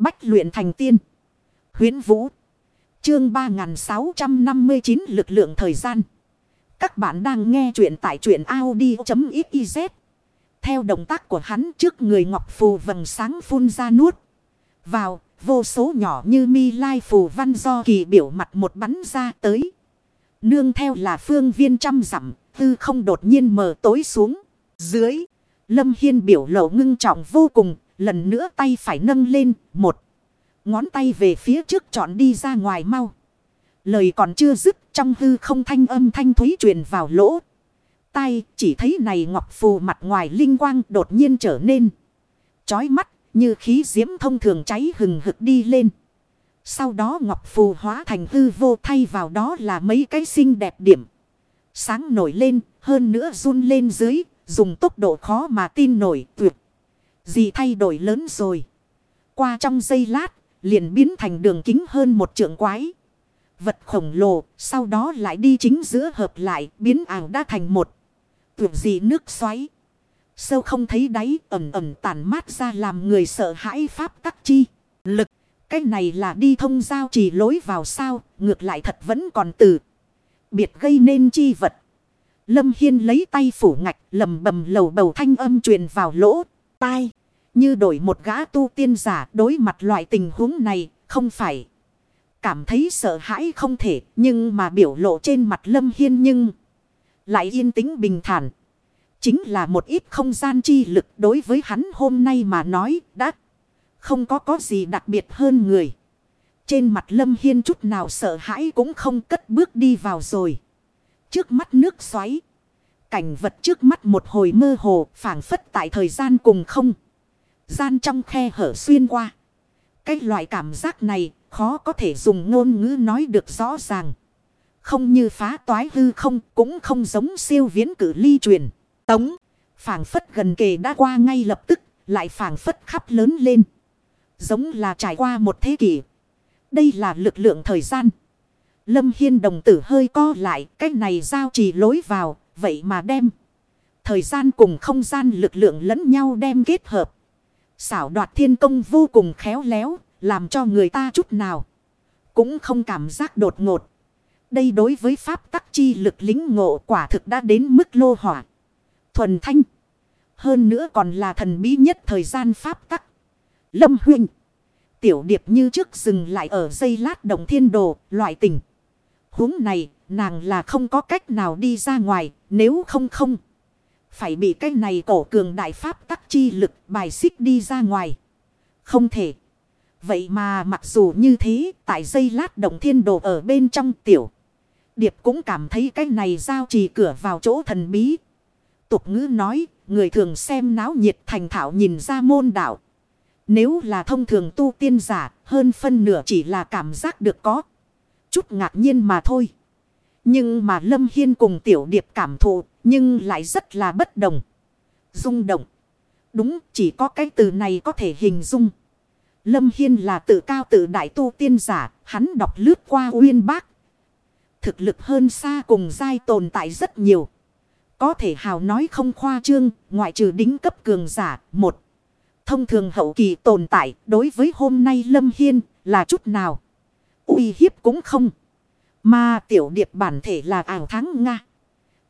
Bách luyện thành tiên. Huyến Vũ. Chương 3659 lực lượng thời gian. Các bạn đang nghe truyện tại truyện Audi.xyz. Theo động tác của hắn trước người Ngọc Phù vầng sáng phun ra nuốt. Vào, vô số nhỏ như mi lai phù văn do kỳ biểu mặt một bắn ra tới. Nương theo là phương viên trăm dặm tư không đột nhiên mờ tối xuống. Dưới, Lâm Hiên biểu lộ ngưng trọng vô cùng, lần nữa tay phải nâng lên, một. Ngón tay về phía trước chọn đi ra ngoài mau. Lời còn chưa dứt trong hư không thanh âm thanh thúy truyền vào lỗ. tay chỉ thấy này ngọc phù mặt ngoài linh quang đột nhiên trở nên. Chói mắt như khí diễm thông thường cháy hừng hực đi lên. Sau đó ngọc phù hóa thành hư vô thay vào đó là mấy cái xinh đẹp điểm. Sáng nổi lên hơn nữa run lên dưới dùng tốc độ khó mà tin nổi tuyệt. Gì thay đổi lớn rồi. Qua trong giây lát liền biến thành đường kính hơn một trượng quái. Vật khổng lồ, sau đó lại đi chính giữa hợp lại, biến ảo đã thành một. Tuyệt gì nước xoáy. Sâu không thấy đáy, ẩm ẩm tàn mát ra làm người sợ hãi pháp tắc chi. Lực, cái này là đi thông giao chỉ lối vào sao, ngược lại thật vẫn còn từ. Biệt gây nên chi vật. Lâm Hiên lấy tay phủ ngạch, lầm bầm lầu bầu thanh âm truyền vào lỗ, tai. Như đổi một gã tu tiên giả đối mặt loại tình huống này, không phải. Cảm thấy sợ hãi không thể, nhưng mà biểu lộ trên mặt Lâm Hiên nhưng lại yên tĩnh bình thản. Chính là một ít không gian chi lực đối với hắn hôm nay mà nói đã không có có gì đặc biệt hơn người. Trên mặt Lâm Hiên chút nào sợ hãi cũng không cất bước đi vào rồi. Trước mắt nước xoáy. Cảnh vật trước mắt một hồi mơ hồ phảng phất tại thời gian cùng không gian trong khe hở xuyên qua. Cái loại cảm giác này khó có thể dùng ngôn ngữ nói được rõ ràng. Không như phá toái hư không cũng không giống siêu viễn cử ly truyền. Tống, phảng phất gần kề đã qua ngay lập tức, lại phảng phất khắp lớn lên. Giống là trải qua một thế kỷ. Đây là lực lượng thời gian. Lâm Hiên đồng tử hơi co lại, cách này giao trì lối vào, vậy mà đem. Thời gian cùng không gian lực lượng lẫn nhau đem kết hợp. Xảo đoạt thiên công vô cùng khéo léo, làm cho người ta chút nào. Cũng không cảm giác đột ngột. Đây đối với pháp tắc chi lực lính ngộ quả thực đã đến mức lô hỏa. Thuần thanh. Hơn nữa còn là thần bí nhất thời gian pháp tắc. Lâm huynh. Tiểu điệp như trước dừng lại ở dây lát đồng thiên đồ, loại tình. huống này, nàng là không có cách nào đi ra ngoài, nếu không không. Phải bị cái này cổ cường đại pháp tắc chi lực bài xích đi ra ngoài. Không thể. Vậy mà mặc dù như thế, tại dây lát động thiên đồ ở bên trong tiểu. Điệp cũng cảm thấy cái này giao trì cửa vào chỗ thần bí. Tục ngữ nói, người thường xem náo nhiệt thành thảo nhìn ra môn đạo. Nếu là thông thường tu tiên giả, hơn phân nửa chỉ là cảm giác được có. Chút ngạc nhiên mà thôi. Nhưng mà Lâm Hiên cùng tiểu điệp cảm thụ, nhưng lại rất là bất đồng. Dung động. Đúng, chỉ có cái từ này có thể hình dung. Lâm Hiên là tự cao tự đại tu tiên giả, hắn đọc lướt qua uyên bác. Thực lực hơn xa cùng giai tồn tại rất nhiều. Có thể hào nói không khoa trương, ngoại trừ đính cấp cường giả, một. Thông thường hậu kỳ tồn tại, đối với hôm nay Lâm Hiên, là chút nào. uy hiếp cũng không. Mà tiểu điệp bản thể là ảo thắng Nga.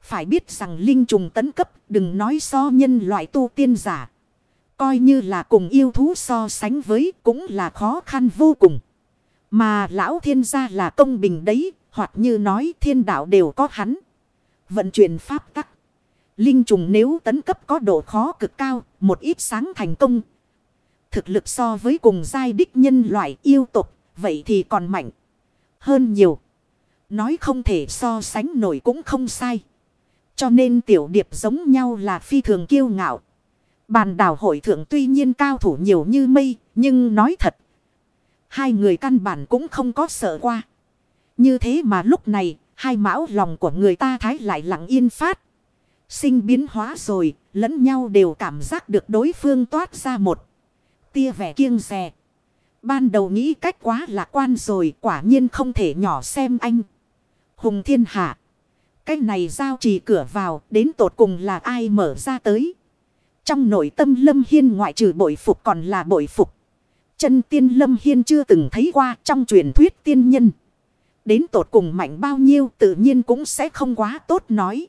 Phải biết rằng linh trùng tấn cấp đừng nói so nhân loại tu tiên giả. Coi như là cùng yêu thú so sánh với cũng là khó khăn vô cùng. Mà lão thiên gia là công bình đấy, hoặc như nói thiên đạo đều có hắn. Vận chuyển pháp tắc. Linh trùng nếu tấn cấp có độ khó cực cao, một ít sáng thành công. Thực lực so với cùng giai đích nhân loại yêu tục, vậy thì còn mạnh hơn nhiều. Nói không thể so sánh nổi cũng không sai. Cho nên tiểu điệp giống nhau là phi thường kiêu ngạo. Bàn đảo hội thượng tuy nhiên cao thủ nhiều như mây, nhưng nói thật. Hai người căn bản cũng không có sợ qua. Như thế mà lúc này, hai mão lòng của người ta thái lại lặng yên phát. Sinh biến hóa rồi, lẫn nhau đều cảm giác được đối phương toát ra một tia vẻ kiêng rè. Ban đầu nghĩ cách quá lạc quan rồi, quả nhiên không thể nhỏ xem anh. Hùng thiên hạ. Cái này giao trì cửa vào, đến tột cùng là ai mở ra tới. Trong nội tâm lâm hiên ngoại trừ bội phục còn là bội phục. Chân tiên Lâm Hiên chưa từng thấy qua trong truyền thuyết tiên nhân. Đến tột cùng mạnh bao nhiêu tự nhiên cũng sẽ không quá tốt nói.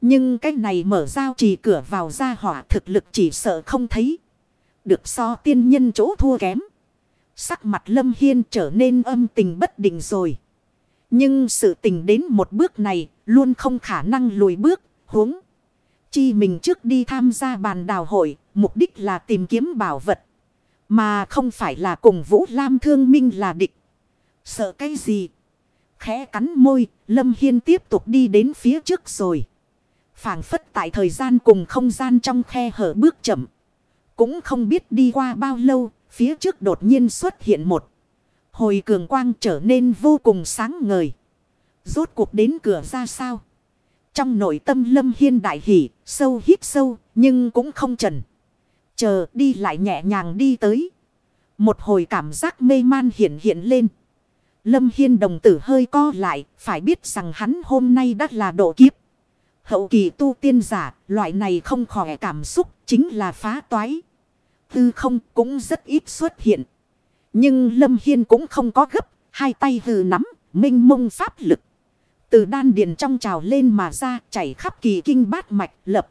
Nhưng cái này mở giao trì cửa vào ra hỏa thực lực chỉ sợ không thấy. Được so tiên nhân chỗ thua kém. Sắc mặt Lâm Hiên trở nên âm tình bất định rồi. Nhưng sự tình đến một bước này luôn không khả năng lùi bước, huống. Chi mình trước đi tham gia bàn đào hội, mục đích là tìm kiếm bảo vật. Mà không phải là cùng Vũ Lam thương minh là địch. Sợ cái gì? Khẽ cắn môi, Lâm Hiên tiếp tục đi đến phía trước rồi. phảng phất tại thời gian cùng không gian trong khe hở bước chậm. Cũng không biết đi qua bao lâu, phía trước đột nhiên xuất hiện một. Hồi cường quang trở nên vô cùng sáng ngời. Rốt cuộc đến cửa ra sao? Trong nội tâm lâm hiên đại hỉ sâu hít sâu, nhưng cũng không trần. Chờ đi lại nhẹ nhàng đi tới. Một hồi cảm giác mê man hiện hiện lên. Lâm Hiên đồng tử hơi co lại, phải biết rằng hắn hôm nay đã là độ kiếp. Hậu kỳ tu tiên giả, loại này không khỏi cảm xúc, chính là phá toái. Tư không cũng rất ít xuất hiện. Nhưng Lâm Hiên cũng không có gấp, hai tay hừ nắm, minh mông pháp lực. Từ đan điền trong trào lên mà ra, chảy khắp kỳ kinh bát mạch lập.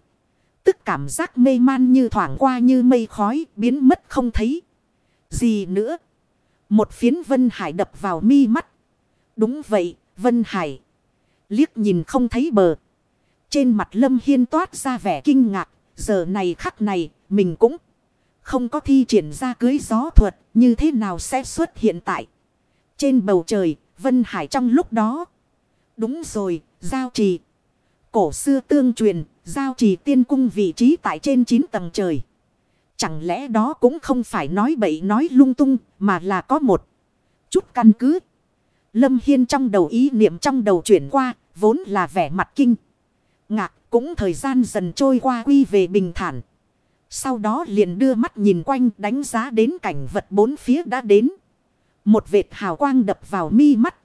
Tức cảm giác mê man như thoảng qua như mây khói, biến mất không thấy. Gì nữa? Một phiến Vân Hải đập vào mi mắt. Đúng vậy, Vân Hải. Liếc nhìn không thấy bờ. Trên mặt Lâm Hiên toát ra vẻ kinh ngạc. Giờ này khắc này, mình cũng không có thi triển ra cưới gió thuật. Như thế nào sẽ xuất hiện tại. Trên bầu trời, Vân Hải trong lúc đó. Đúng rồi, giao trì. Cổ xưa tương truyền, giao trì tiên cung vị trí tại trên 9 tầng trời. Chẳng lẽ đó cũng không phải nói bậy nói lung tung mà là có một chút căn cứ. Lâm Hiên trong đầu ý niệm trong đầu chuyển qua vốn là vẻ mặt kinh. Ngạc cũng thời gian dần trôi qua quy về bình thản. Sau đó liền đưa mắt nhìn quanh đánh giá đến cảnh vật bốn phía đã đến. Một vệt hào quang đập vào mi mắt.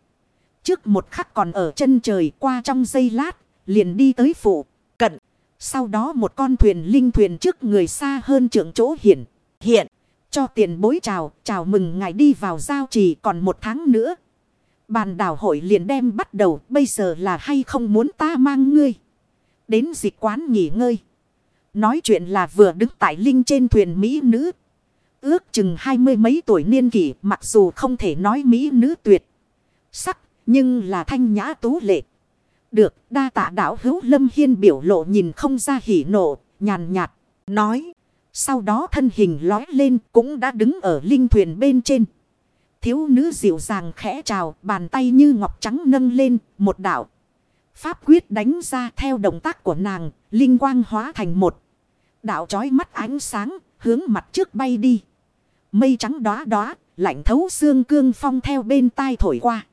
Trước một khắc còn ở chân trời qua trong giây lát, liền đi tới phụ cận. Sau đó một con thuyền linh thuyền trước người xa hơn trưởng chỗ hiện. Hiện. Cho tiền bối chào. Chào mừng ngài đi vào giao trì còn một tháng nữa. Bàn đảo hội liền đem bắt đầu. Bây giờ là hay không muốn ta mang ngươi. Đến dịch quán nghỉ ngơi. Nói chuyện là vừa đứng tại linh trên thuyền Mỹ nữ. Ước chừng hai mươi mấy tuổi niên kỷ, mặc dù không thể nói Mỹ nữ tuyệt. Sắc nhưng là thanh nhã tú lệ. Được, đa tạ đảo hữu lâm hiên biểu lộ nhìn không ra hỉ nộ, nhàn nhạt, nói. Sau đó thân hình lói lên cũng đã đứng ở linh thuyền bên trên. Thiếu nữ dịu dàng khẽ chào, bàn tay như ngọc trắng nâng lên, một đạo. Pháp quyết đánh ra theo động tác của nàng, linh quang hóa thành một. Đạo trói mắt ánh sáng, hướng mặt trước bay đi. Mây trắng đóa đóa, lạnh thấu xương cương phong theo bên tai thổi qua.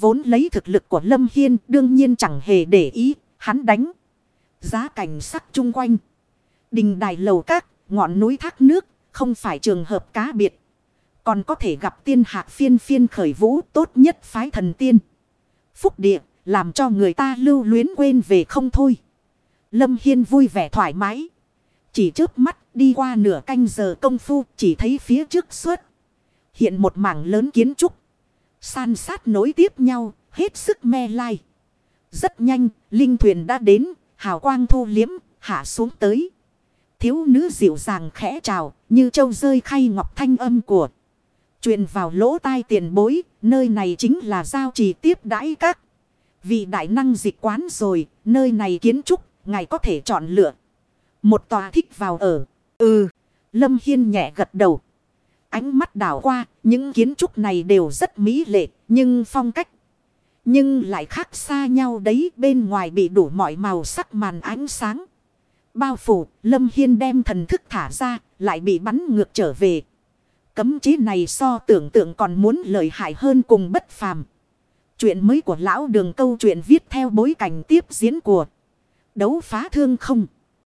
Vốn lấy thực lực của Lâm Hiên đương nhiên chẳng hề để ý, hắn đánh. Giá cảnh sắc chung quanh. Đình đài lầu các, ngọn núi thác nước, không phải trường hợp cá biệt. Còn có thể gặp tiên hạc phiên phiên khởi vũ tốt nhất phái thần tiên. Phúc địa, làm cho người ta lưu luyến quên về không thôi. Lâm Hiên vui vẻ thoải mái. Chỉ trước mắt đi qua nửa canh giờ công phu chỉ thấy phía trước suốt. Hiện một mảng lớn kiến trúc. San sát nối tiếp nhau, hết sức me lai. Rất nhanh, linh thuyền đã đến, hào quang thu liếm, hạ xuống tới. Thiếu nữ dịu dàng khẽ chào, như châu rơi khay ngọc thanh âm của. truyền vào lỗ tai tiền bối, nơi này chính là giao trì tiếp đãi các. vì đại năng dịch quán rồi, nơi này kiến trúc, ngài có thể chọn lựa. Một tòa thích vào ở. Ừ, Lâm Hiên nhẹ gật đầu. Ánh mắt đảo qua, những kiến trúc này đều rất mỹ lệ, nhưng phong cách. Nhưng lại khác xa nhau đấy, bên ngoài bị đủ mọi màu sắc màn ánh sáng. Bao phủ, Lâm Hiên đem thần thức thả ra, lại bị bắn ngược trở về. Cấm chế này so tưởng tượng còn muốn lợi hại hơn cùng bất phàm. Chuyện mới của lão đường câu chuyện viết theo bối cảnh tiếp diễn của đấu phá thương không.